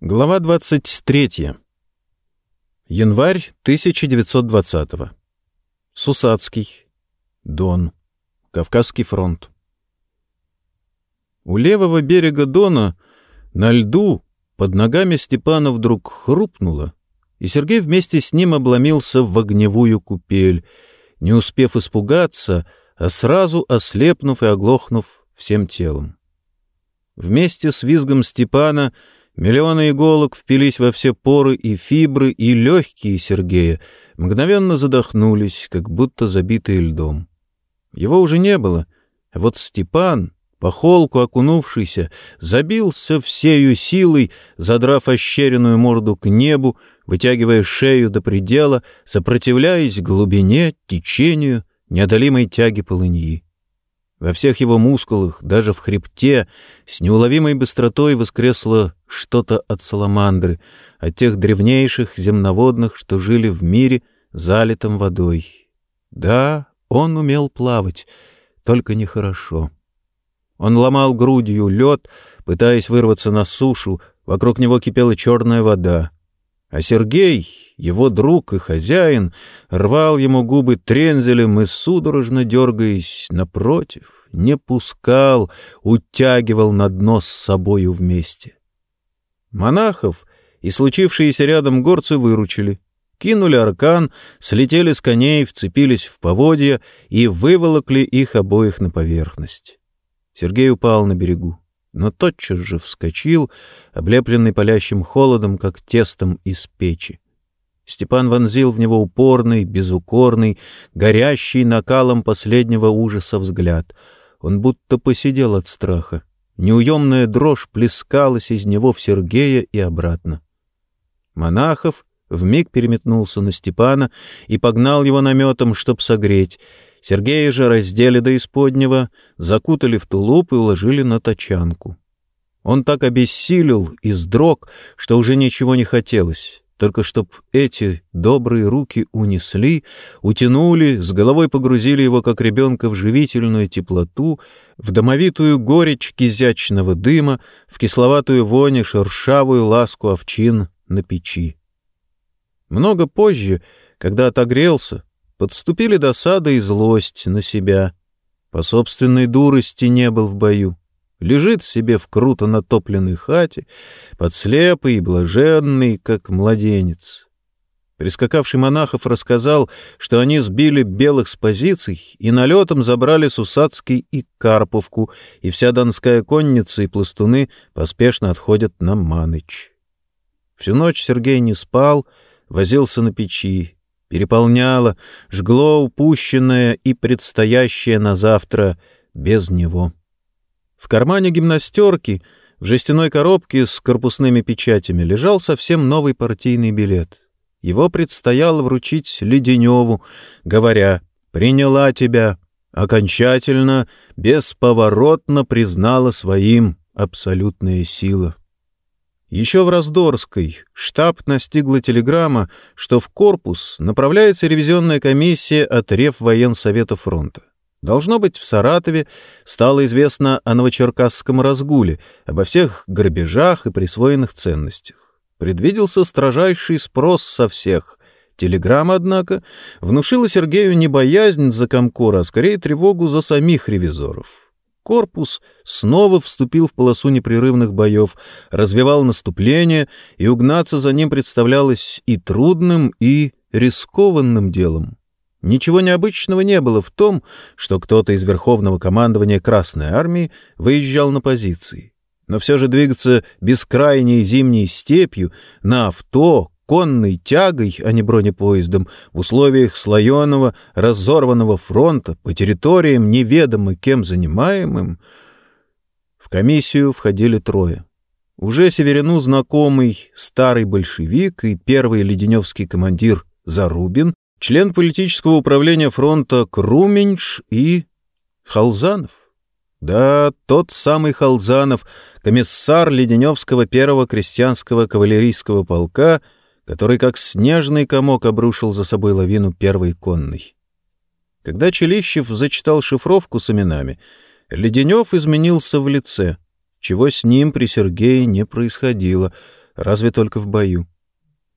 Глава 23. Январь 1920. -го. Сусацкий. Дон. Кавказский фронт. У левого берега Дона на льду под ногами Степана вдруг хрупнуло, и Сергей вместе с ним обломился в огневую купель, не успев испугаться, а сразу ослепнув и оглохнув всем телом. Вместе с визгом Степана — Миллионы иголок впились во все поры и фибры, и легкие Сергея мгновенно задохнулись, как будто забитые льдом. Его уже не было, а вот Степан, по холку окунувшийся, забился всею силой, задрав ощеренную морду к небу, вытягивая шею до предела, сопротивляясь глубине, течению, неодолимой тяги полыньи. Во всех его мускулах, даже в хребте, с неуловимой быстротой воскресло что-то от саламандры, от тех древнейших земноводных, что жили в мире, залитом водой. Да, он умел плавать, только нехорошо. Он ломал грудью лед, пытаясь вырваться на сушу, вокруг него кипела черная вода. А Сергей, его друг и хозяин, рвал ему губы трензелем и, судорожно дергаясь, напротив, не пускал, утягивал на дно с собою вместе. Монахов и случившиеся рядом горцы выручили. Кинули аркан, слетели с коней, вцепились в поводья и выволокли их обоих на поверхность. Сергей упал на берегу, но тотчас же вскочил, облепленный палящим холодом, как тестом из печи. Степан вонзил в него упорный, безукорный, горящий накалом последнего ужаса взгляд. Он будто посидел от страха. Неуемная дрожь плескалась из него в Сергея и обратно. Монахов вмиг переметнулся на Степана и погнал его наметом, чтоб согреть. Сергея же раздели до исподнего, закутали в тулуп и уложили на тачанку. Он так обессилел и сдрог, что уже ничего не хотелось только чтоб эти добрые руки унесли, утянули, с головой погрузили его, как ребенка, в живительную теплоту, в домовитую горечь кизячного дыма, в кисловатую вонь и шершавую ласку овчин на печи. Много позже, когда отогрелся, подступили досада и злость на себя. По собственной дурости не был в бою лежит себе в круто натопленной хате, подслепый и блаженный, как младенец. Прискакавший монахов рассказал, что они сбили белых с позиций и налетом забрали Сусацкий и Карповку, и вся донская конница и пластуны поспешно отходят на Маныч. Всю ночь Сергей не спал, возился на печи, переполняло, жгло упущенное и предстоящее на завтра без него. В кармане гимнастерки, в жестяной коробке с корпусными печатями, лежал совсем новый партийный билет. Его предстояло вручить Леденеву, говоря «приняла тебя», окончательно, бесповоротно признала своим абсолютная сила. Еще в Раздорской штаб настигла телеграмма, что в корпус направляется ревизионная комиссия от Реввоенсовета фронта. Должно быть, в Саратове стало известно о новочеркасском разгуле, обо всех грабежах и присвоенных ценностях. Предвиделся строжайший спрос со всех. Телеграмма, однако, внушила Сергею не боязнь за Комкора, а скорее тревогу за самих ревизоров. Корпус снова вступил в полосу непрерывных боев, развивал наступление, и угнаться за ним представлялось и трудным, и рискованным делом. Ничего необычного не было в том, что кто-то из Верховного командования Красной Армии выезжал на позиции. Но все же двигаться бескрайней зимней степью на авто, конной тягой, а не бронепоездом, в условиях слоеного, разорванного фронта, по территориям, неведомо кем занимаемым, в комиссию входили трое. Уже Северину знакомый старый большевик и первый леденевский командир Зарубин член политического управления фронта Круменьш и Халзанов. Да, тот самый Халзанов, комиссар Леденевского первого крестьянского кавалерийского полка, который как снежный комок обрушил за собой лавину первой конной. Когда Челищев зачитал шифровку с именами, Леденев изменился в лице, чего с ним при Сергее не происходило — разве только в бою.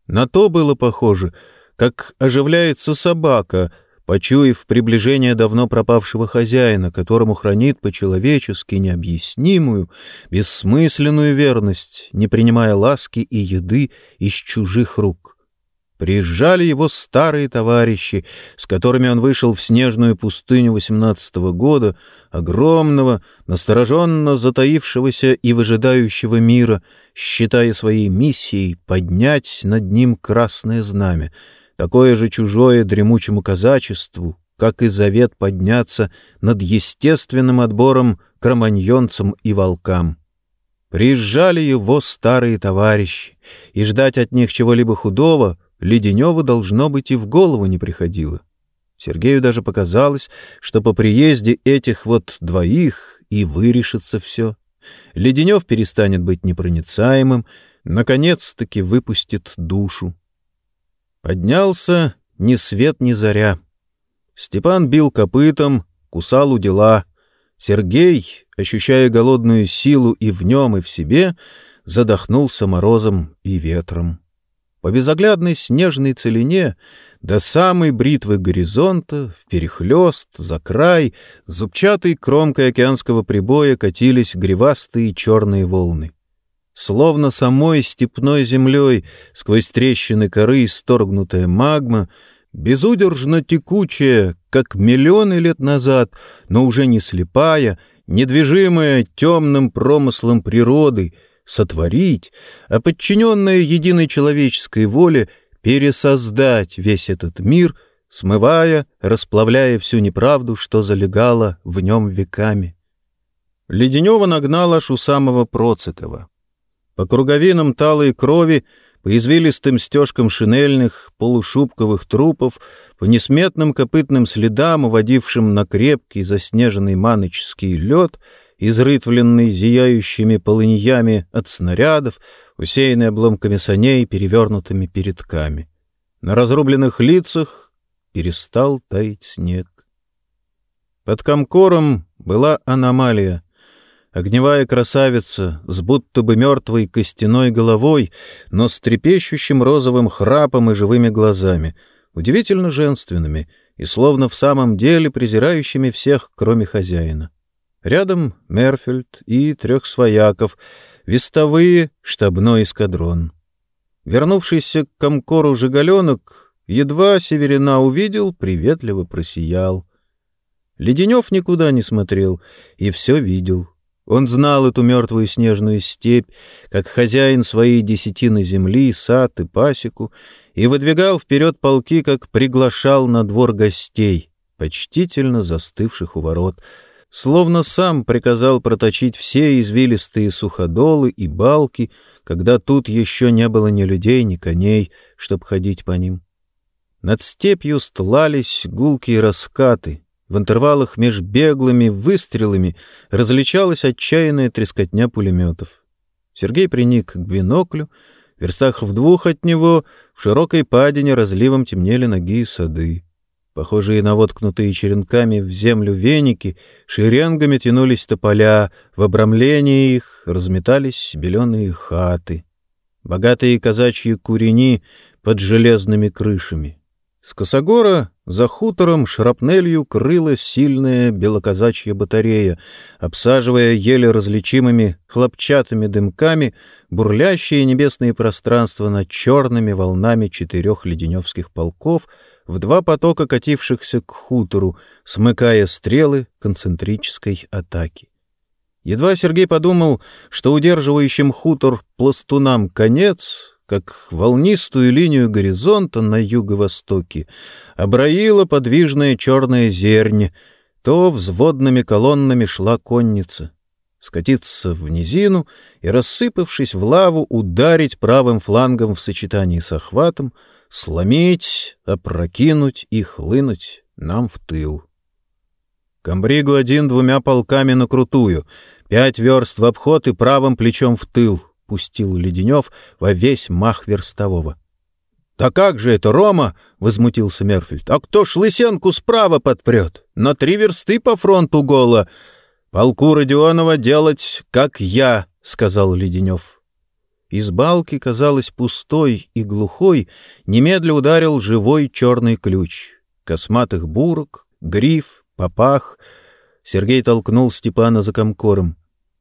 На то было похоже, как оживляется собака, почуяв приближение давно пропавшего хозяина, которому хранит по-человечески необъяснимую, бессмысленную верность, не принимая ласки и еды из чужих рук. Приезжали его старые товарищи, с которыми он вышел в снежную пустыню восемнадцатого года, огромного, настороженно затаившегося и выжидающего мира, считая своей миссией поднять над ним красное знамя, такое же чужое дремучему казачеству, как и завет подняться над естественным отбором кроманьонцам и волкам. Приезжали его старые товарищи, и ждать от них чего-либо худого — Леденеву, должно быть, и в голову не приходило. Сергею даже показалось, что по приезде этих вот двоих и вырешится все. Леденев перестанет быть непроницаемым, наконец-таки выпустит душу. Поднялся ни свет ни заря. Степан бил копытом, кусал у дела. Сергей, ощущая голодную силу и в нем, и в себе, задохнулся морозом и ветром. По безоглядной снежной целине до самой бритвы горизонта, в перехлёст, за край, зубчатой кромкой океанского прибоя катились гривастые черные волны. Словно самой степной землей сквозь трещины коры исторгнутая магма, безудержно текучая, как миллионы лет назад, но уже не слепая, недвижимая темным промыслом природы — сотворить, а подчиненная единой человеческой воле пересоздать весь этот мир, смывая, расплавляя всю неправду, что залегало в нем веками. Леденева нагнал аж у самого Процикова. По круговинам талой крови, по извилистым стежкам шинельных, полушубковых трупов, по несметным копытным следам, уводившим на крепкий заснеженный маночский лед — изрытвленный зияющими полыньями от снарядов, усеянный обломками саней, перевернутыми передками. На разрубленных лицах перестал таять снег. Под комкором была аномалия. Огневая красавица с будто бы мертвой костяной головой, но с трепещущим розовым храпом и живыми глазами, удивительно женственными и словно в самом деле презирающими всех, кроме хозяина. Рядом Мерфельд и трех свояков, вестовые, штабной эскадрон. Вернувшийся к комкору Жигаленок едва Северина увидел, приветливо просиял. Леденев никуда не смотрел и все видел. Он знал эту мертвую снежную степь, как хозяин своей десятины земли, сад и пасеку, и выдвигал вперед полки, как приглашал на двор гостей, почтительно застывших у ворот — словно сам приказал проточить все извилистые суходолы и балки, когда тут еще не было ни людей, ни коней, чтоб ходить по ним. Над степью стлались гулкие раскаты, в интервалах меж беглыми выстрелами различалась отчаянная трескотня пулеметов. Сергей приник к биноклю, в верстах в двух от него в широкой падине разливом темнели ноги и сады. Похожие на воткнутые черенками в землю веники, шеренгами тянулись тополя, в обрамлении их разметались беленые хаты. Богатые казачьи курени под железными крышами. С косогора за хутором шрапнелью крылась сильная белоказачья батарея, обсаживая еле различимыми хлопчатыми дымками бурлящие небесные пространства над черными волнами четырех леденевских полков — в два потока катившихся к хутору, смыкая стрелы концентрической атаки. Едва Сергей подумал, что удерживающим хутор пластунам конец, как волнистую линию горизонта на юго-востоке, обраила подвижная черная зернь, то взводными колоннами шла конница. Скатиться в низину и, рассыпавшись в лаву, ударить правым флангом в сочетании с охватом — сломить, опрокинуть и хлынуть нам в тыл. Камбригу один двумя полками на крутую, пять верст в обход и правым плечом в тыл, пустил Леденев во весь мах верстового. — Да как же это, Рома? — возмутился Мерфельд. — А кто ж Лысенку справа подпрет? На три версты по фронту голо. — Полку Родионова делать, как я, — сказал Леденев. Из балки, казалось, пустой и глухой, немедля ударил живой черный ключ. Косматых бурок, гриф, попах. Сергей толкнул Степана за комкором.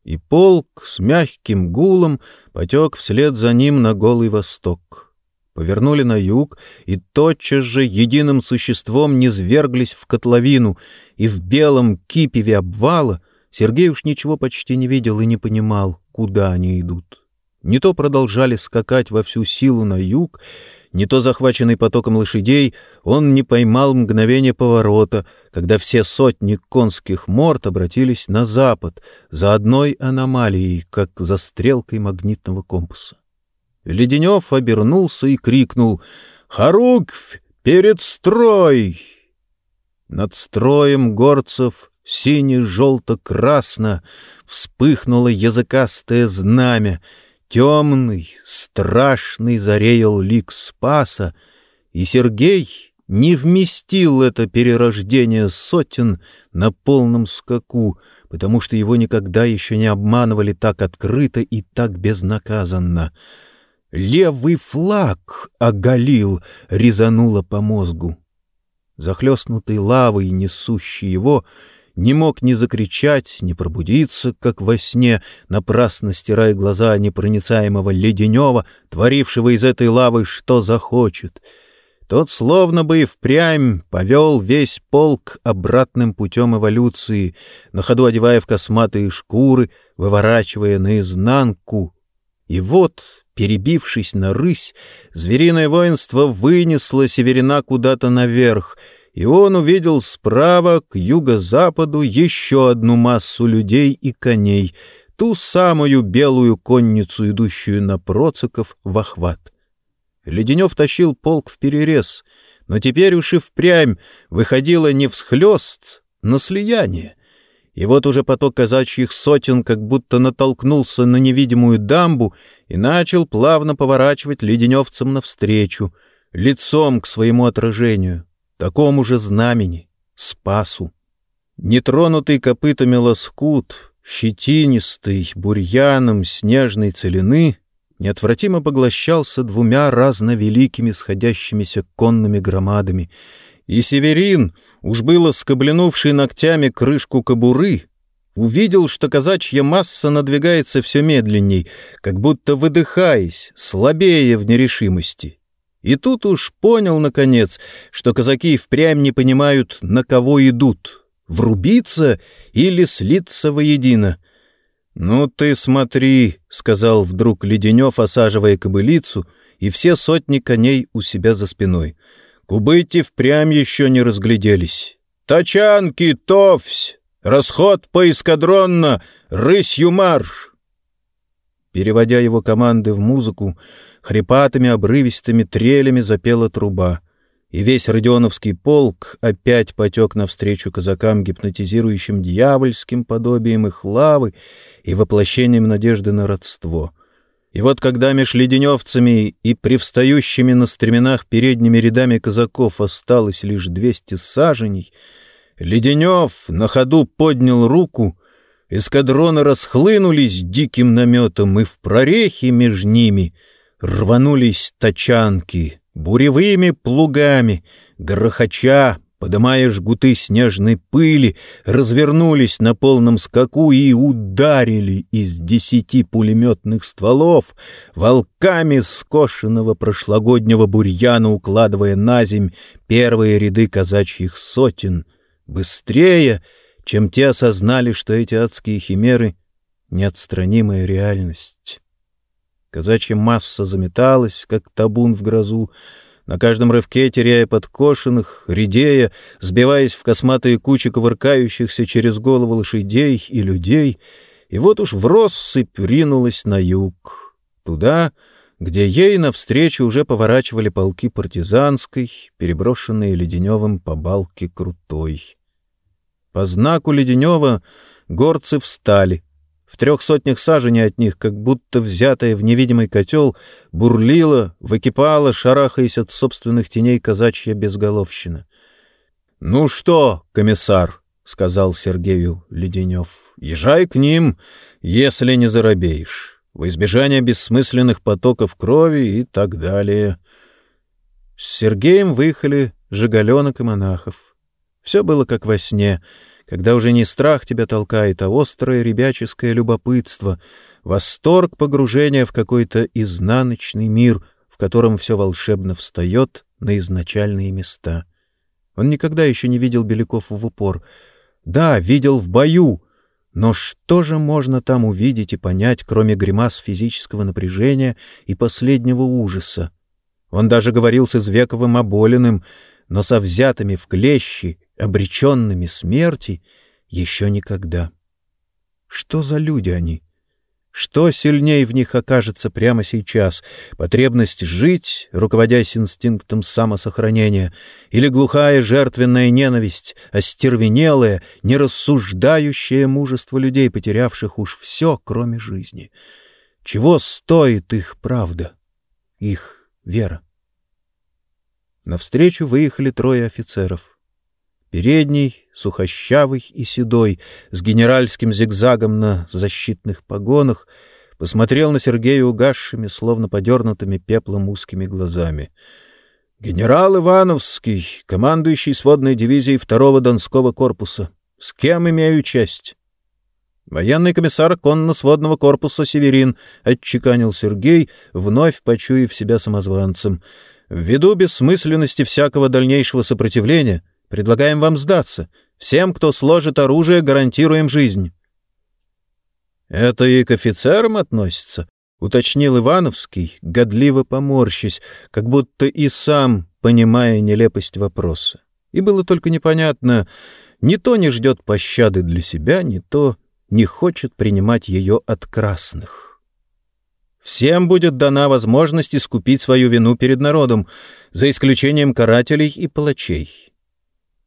И полк с мягким гулом потек вслед за ним на голый восток. Повернули на юг, и тотчас же единым существом низверглись в котловину, и в белом кипеве обвала Сергей уж ничего почти не видел и не понимал, куда они идут. Не то продолжали скакать во всю силу на юг, не то захваченный потоком лошадей, он не поймал мгновение поворота, когда все сотни конских морд обратились на запад, за одной аномалией, как за стрелкой магнитного компаса. Леденев обернулся и крикнул «Харуквь! Перед строй!» Над строем горцев сине-желто-красно вспыхнуло языкастое знамя — Темный, страшный зареял лик Спаса, и Сергей не вместил это перерождение сотен на полном скаку, потому что его никогда еще не обманывали так открыто и так безнаказанно. Левый флаг оголил, резануло по мозгу. Захлестнутый лавой, несущий его, не мог ни закричать, ни пробудиться, как во сне, напрасно стирая глаза непроницаемого Леденева, творившего из этой лавы что захочет. Тот словно бы и впрямь повел весь полк обратным путем эволюции, на ходу одевая в косматые шкуры, выворачивая наизнанку. И вот, перебившись на рысь, звериное воинство вынесло северина куда-то наверх — и он увидел справа, к юго-западу, еще одну массу людей и коней, ту самую белую конницу, идущую на проциков в охват. Леденев тащил полк в перерез, но теперь уж и впрямь выходило не всхлёст, на слияние. И вот уже поток казачьих сотен как будто натолкнулся на невидимую дамбу и начал плавно поворачивать леденевцам навстречу, лицом к своему отражению такому же знамени, спасу. Нетронутый копытами лоскут, щетинистый, бурьяном снежной целины, неотвратимо поглощался двумя разновеликими сходящимися конными громадами, и Северин, уж было скобленувший ногтями крышку кобуры, увидел, что казачья масса надвигается все медленней, как будто выдыхаясь, слабее в нерешимости. И тут уж понял, наконец, что казаки впрямь не понимают, на кого идут — врубиться или слиться воедино. «Ну ты смотри», — сказал вдруг Леденев, осаживая кобылицу, и все сотни коней у себя за спиной. Кубыти впрямь еще не разгляделись. «Тачанки, товсь! Расход поэскадронно! Рысью марш!» Переводя его команды в музыку, хрипатыми обрывистыми трелями запела труба, и весь Родионовский полк опять потек навстречу казакам гипнотизирующим дьявольским подобием их лавы и воплощением надежды на родство. И вот когда меж леденевцами и привстающими на стременах передними рядами казаков осталось лишь двести саженей, Леденев на ходу поднял руку — Эскадроны расхлынулись диким наметом, и в прорехе между ними рванулись тачанки буревыми плугами, грохоча, подымая жгуты снежной пыли, развернулись на полном скаку и ударили из десяти пулеметных стволов волками скошенного прошлогоднего бурьяна, укладывая на земь первые ряды казачьих сотен. Быстрее — чем те осознали, что эти адские химеры — неотстранимая реальность. Казачья масса заметалась, как табун в грозу, на каждом рывке теряя подкошенных, редея, сбиваясь в косматые кучи ковыркающихся через голову лошадей и людей, и вот уж в россыпь ринулась на юг, туда, где ей навстречу уже поворачивали полки партизанской, переброшенные Леденевым по балке крутой. По знаку Леденева горцы встали. В трех сотнях саженей от них, как будто взятая в невидимый котел, бурлила, выкипала, шарахаясь от собственных теней казачья безголовщина. — Ну что, комиссар, — сказал Сергею Леденев, — езжай к ним, если не заробеешь. во избежание бессмысленных потоков крови и так далее. С Сергеем выехали Жигаленок и монахов. Все было как во сне, когда уже не страх тебя толкает, а острое ребяческое любопытство, восторг погружения в какой-то изнаночный мир, в котором все волшебно встает на изначальные места. Он никогда еще не видел Беляков в упор. Да, видел в бою, но что же можно там увидеть и понять, кроме гримас физического напряжения и последнего ужаса? Он даже говорил с Извековым оболенным, но со взятыми в клещи, обреченными смерти, еще никогда. Что за люди они? Что сильнее в них окажется прямо сейчас? Потребность жить, руководясь инстинктом самосохранения, или глухая жертвенная ненависть, остервенелое, нерассуждающее мужество людей, потерявших уж все, кроме жизни? Чего стоит их правда, их вера? Навстречу выехали трое офицеров. Передний, сухощавый и седой, с генеральским зигзагом на защитных погонах, посмотрел на Сергея угасшими, словно подернутыми пеплом узкими глазами. «Генерал Ивановский, командующий сводной дивизией второго Донского корпуса. С кем имею честь?» «Военный комиссар конно-сводного корпуса «Северин», — отчеканил Сергей, вновь почуяв себя самозванцем. «Ввиду бессмысленности всякого дальнейшего сопротивления, Предлагаем вам сдаться. Всем, кто сложит оружие, гарантируем жизнь». «Это и к офицерам относится?» — уточнил Ивановский, годливо поморщись, как будто и сам понимая нелепость вопроса. И было только непонятно, ни то не ждет пощады для себя, ни то не хочет принимать ее от красных. Всем будет дана возможность искупить свою вину перед народом, за исключением карателей и палачей.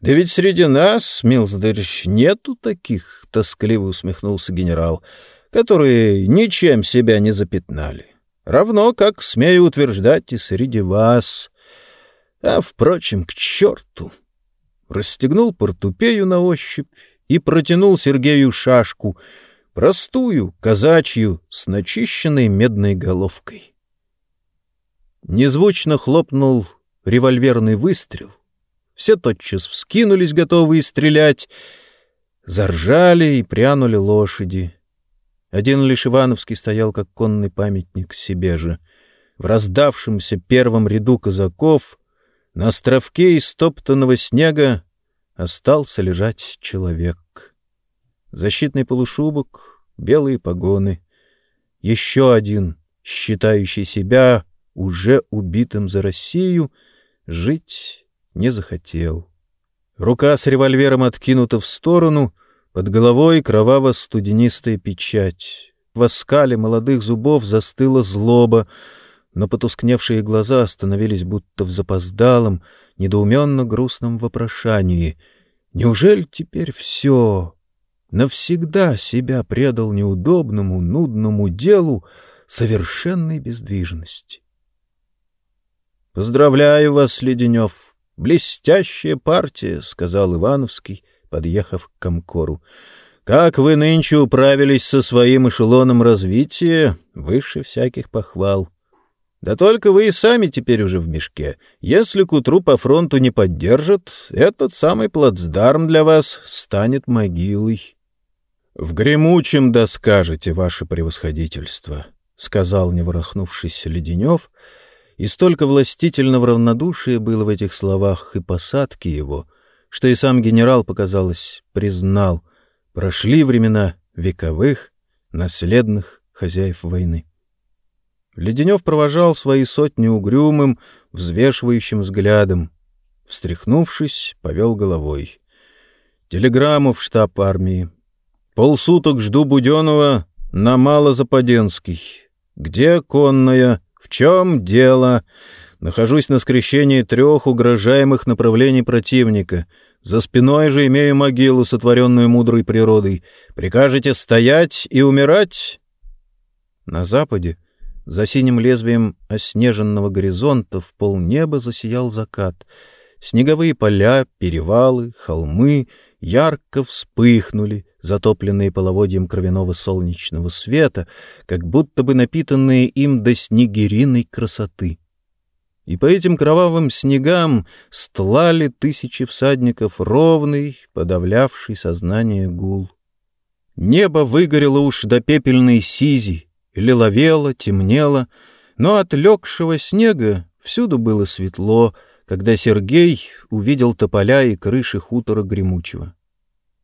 Да ведь среди нас, Милздарич, нету таких, — тоскливо усмехнулся генерал, — которые ничем себя не запятнали. Равно, как, смею утверждать, и среди вас. А, впрочем, к черту! Расстегнул портупею на ощупь и протянул Сергею шашку, простую, казачью, с начищенной медной головкой. Незвучно хлопнул револьверный выстрел — все тотчас вскинулись, готовые стрелять. Заржали и прянули лошади. Один лишь Ивановский стоял, как конный памятник себе же. В раздавшемся первом ряду казаков на островке из стоптанного снега остался лежать человек. Защитный полушубок, белые погоны. Еще один, считающий себя уже убитым за Россию, жить не захотел. Рука с револьвером откинута в сторону, под головой кроваво-студенистая печать. В оскале молодых зубов застыла злоба, но потускневшие глаза остановились будто в запоздалом, недоуменно грустном вопрошании. Неужели теперь все? Навсегда себя предал неудобному, нудному делу совершенной бездвижности. «Поздравляю вас, Леденев!» Блестящая партия, сказал Ивановский, подъехав к Комкору. Как вы нынче управились со своим эшелоном развития, выше всяких похвал. Да только вы и сами теперь уже в мешке. Если к утру по фронту не поддержат, этот самый плацдарм для вас станет могилой. — В гремучем да скажете, ваше превосходительство, — сказал, не ворохнувшийся Леденев, — и столько властительного равнодушия было в этих словах и посадке его, что и сам генерал, показалось, признал, прошли времена вековых, наследных хозяев войны. Леденев провожал свои сотни угрюмым, взвешивающим взглядом. Встряхнувшись, повел головой. Телеграмму в штаб армии. Полсуток жду Буденова на Малозападенский. Где конная? В чем дело? Нахожусь на скрещении трех угрожаемых направлений противника. За спиной же имею могилу, сотворенную мудрой природой. Прикажете стоять и умирать? На западе, за синим лезвием оснеженного горизонта, в полнеба засиял закат. Снеговые поля, перевалы, холмы ярко вспыхнули, затопленные половодьем кровяного солнечного света, как будто бы напитанные им до снегириной красоты. И по этим кровавым снегам стлали тысячи всадников ровный, подавлявший сознание гул. Небо выгорело уж до пепельной сизи, лиловело, темнело, но от легшего снега всюду было светло, когда Сергей увидел тополя и крыши хутора Гремучего.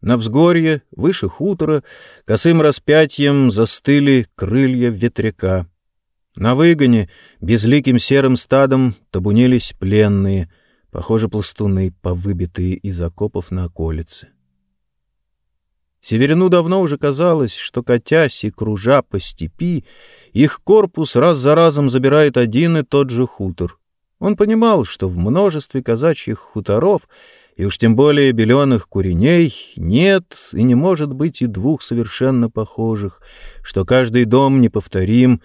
На взгорье, выше хутора, косым распятием застыли крылья ветряка. На выгоне безликим серым стадом табунились пленные, похоже, пластуны, повыбитые из окопов на околице. Северину давно уже казалось, что, катясь и кружа по степи, их корпус раз за разом забирает один и тот же хутор. Он понимал, что в множестве казачьих хуторов — и уж тем более беленых куреней нет и не может быть и двух совершенно похожих, что каждый дом неповторим,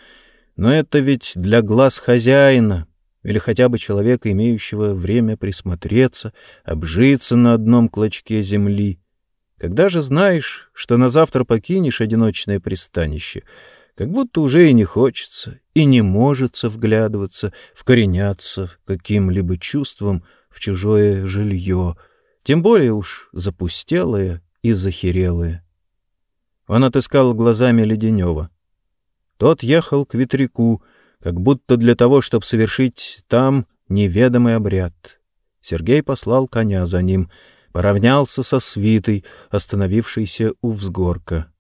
но это ведь для глаз хозяина или хотя бы человека, имеющего время присмотреться, обжиться на одном клочке земли. Когда же знаешь, что на завтра покинешь одиночное пристанище, как будто уже и не хочется, и не может вглядываться, вкореняться каким-либо чувством — в чужое жилье, тем более уж запустелое и захерелое. Он отыскал глазами Леденева. Тот ехал к ветряку, как будто для того, чтобы совершить там неведомый обряд. Сергей послал коня за ним, поравнялся со свитой, остановившейся у взгорка.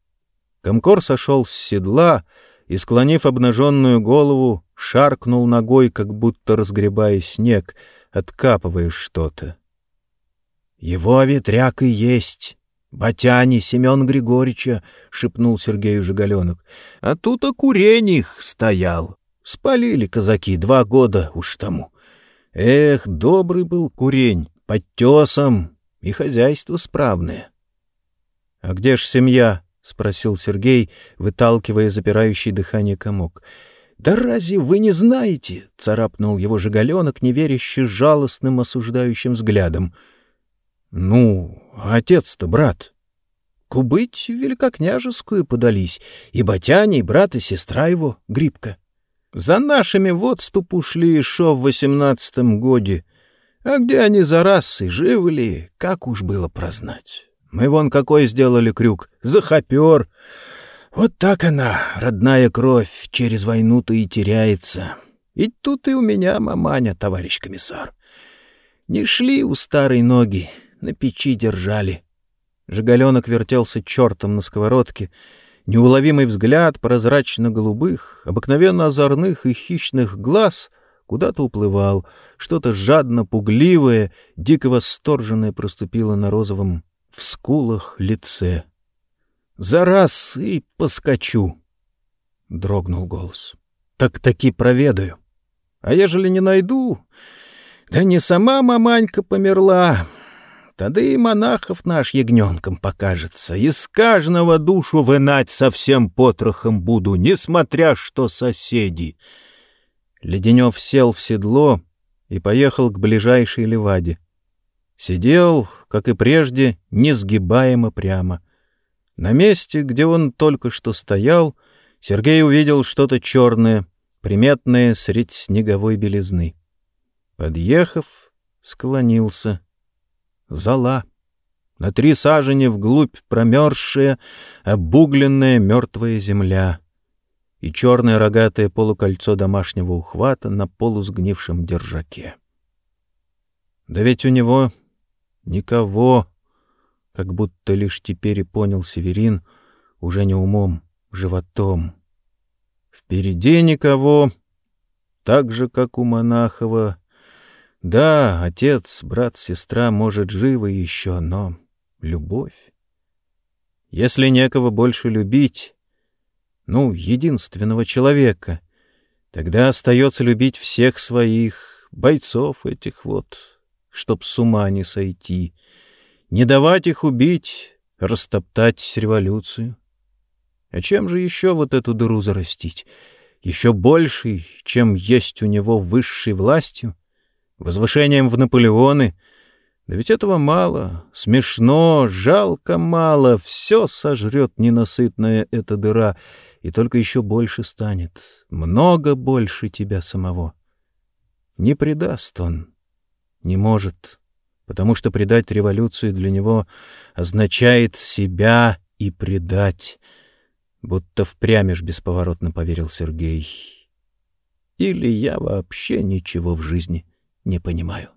Комкор сошел с седла и, склонив обнаженную голову, шаркнул ногой, как будто разгребая снег, откапываешь что-то. — Его ветряк и есть. Батяни Семен Григорьевича, — шепнул Сергею Жигаленок. — А тут окурених стоял. Спалили казаки два года уж тому. Эх, добрый был курень, под тесом, и хозяйство справное. — А где ж семья? — спросил Сергей, выталкивая запирающий дыхание комок. — «Да разве вы не знаете?» — царапнул его жигаленок, неверяще жалостным осуждающим взглядом. «Ну, отец-то брат. Кубыть великокняжескую подались, и батяне, и брат, и сестра его, Грибка. За нашими в отступ ушли еще в восемнадцатом годе. А где они за расой, живы ли, как уж было прознать. Мы вон какой сделали крюк, захопер!» Вот так она, родная кровь, через войну-то и теряется. Ведь тут и у меня маманя, товарищ комиссар. Не шли у старой ноги, на печи держали. Жигаленок вертелся чертом на сковородке. Неуловимый взгляд прозрачно-голубых, обыкновенно озорных и хищных глаз куда-то уплывал. Что-то жадно-пугливое, дико восторженное проступило на розовом в скулах лице. За раз и поскочу. Дрогнул голос. Так таки проведаю. А ежели не найду, да не сама маманька померла, тогда и монахов наш ягненком покажется. Из каждого душу вынать совсем потрохом буду, несмотря что соседи. Леденев сел в седло и поехал к ближайшей леваде. Сидел, как и прежде, несгибаемо прямо — на месте, где он только что стоял, Сергей увидел что-то черное, приметное средь снеговой белизны. Подъехав, склонился. Зала. На три сажени вглубь промерзшая, обугленная мертвая земля и черное рогатое полукольцо домашнего ухвата на полусгнившем держаке. Да ведь у него никого как будто лишь теперь и понял Северин, уже не умом, животом. Впереди никого, так же, как у Монахова. Да, отец, брат, сестра, может, живы еще, но любовь. Если некого больше любить, ну, единственного человека, тогда остается любить всех своих, бойцов этих вот, чтоб с ума не сойти — не давать их убить, растоптать революцию. А чем же еще вот эту дыру зарастить? Еще большей, чем есть у него высшей властью, возвышением в Наполеоны, Да ведь этого мало, смешно, жалко мало, все сожрет ненасытная эта дыра, и только еще больше станет, много больше тебя самого. Не предаст он, не может, потому что предать революцию для него означает себя и предать, будто впрямь бесповоротно поверил Сергей. Или я вообще ничего в жизни не понимаю.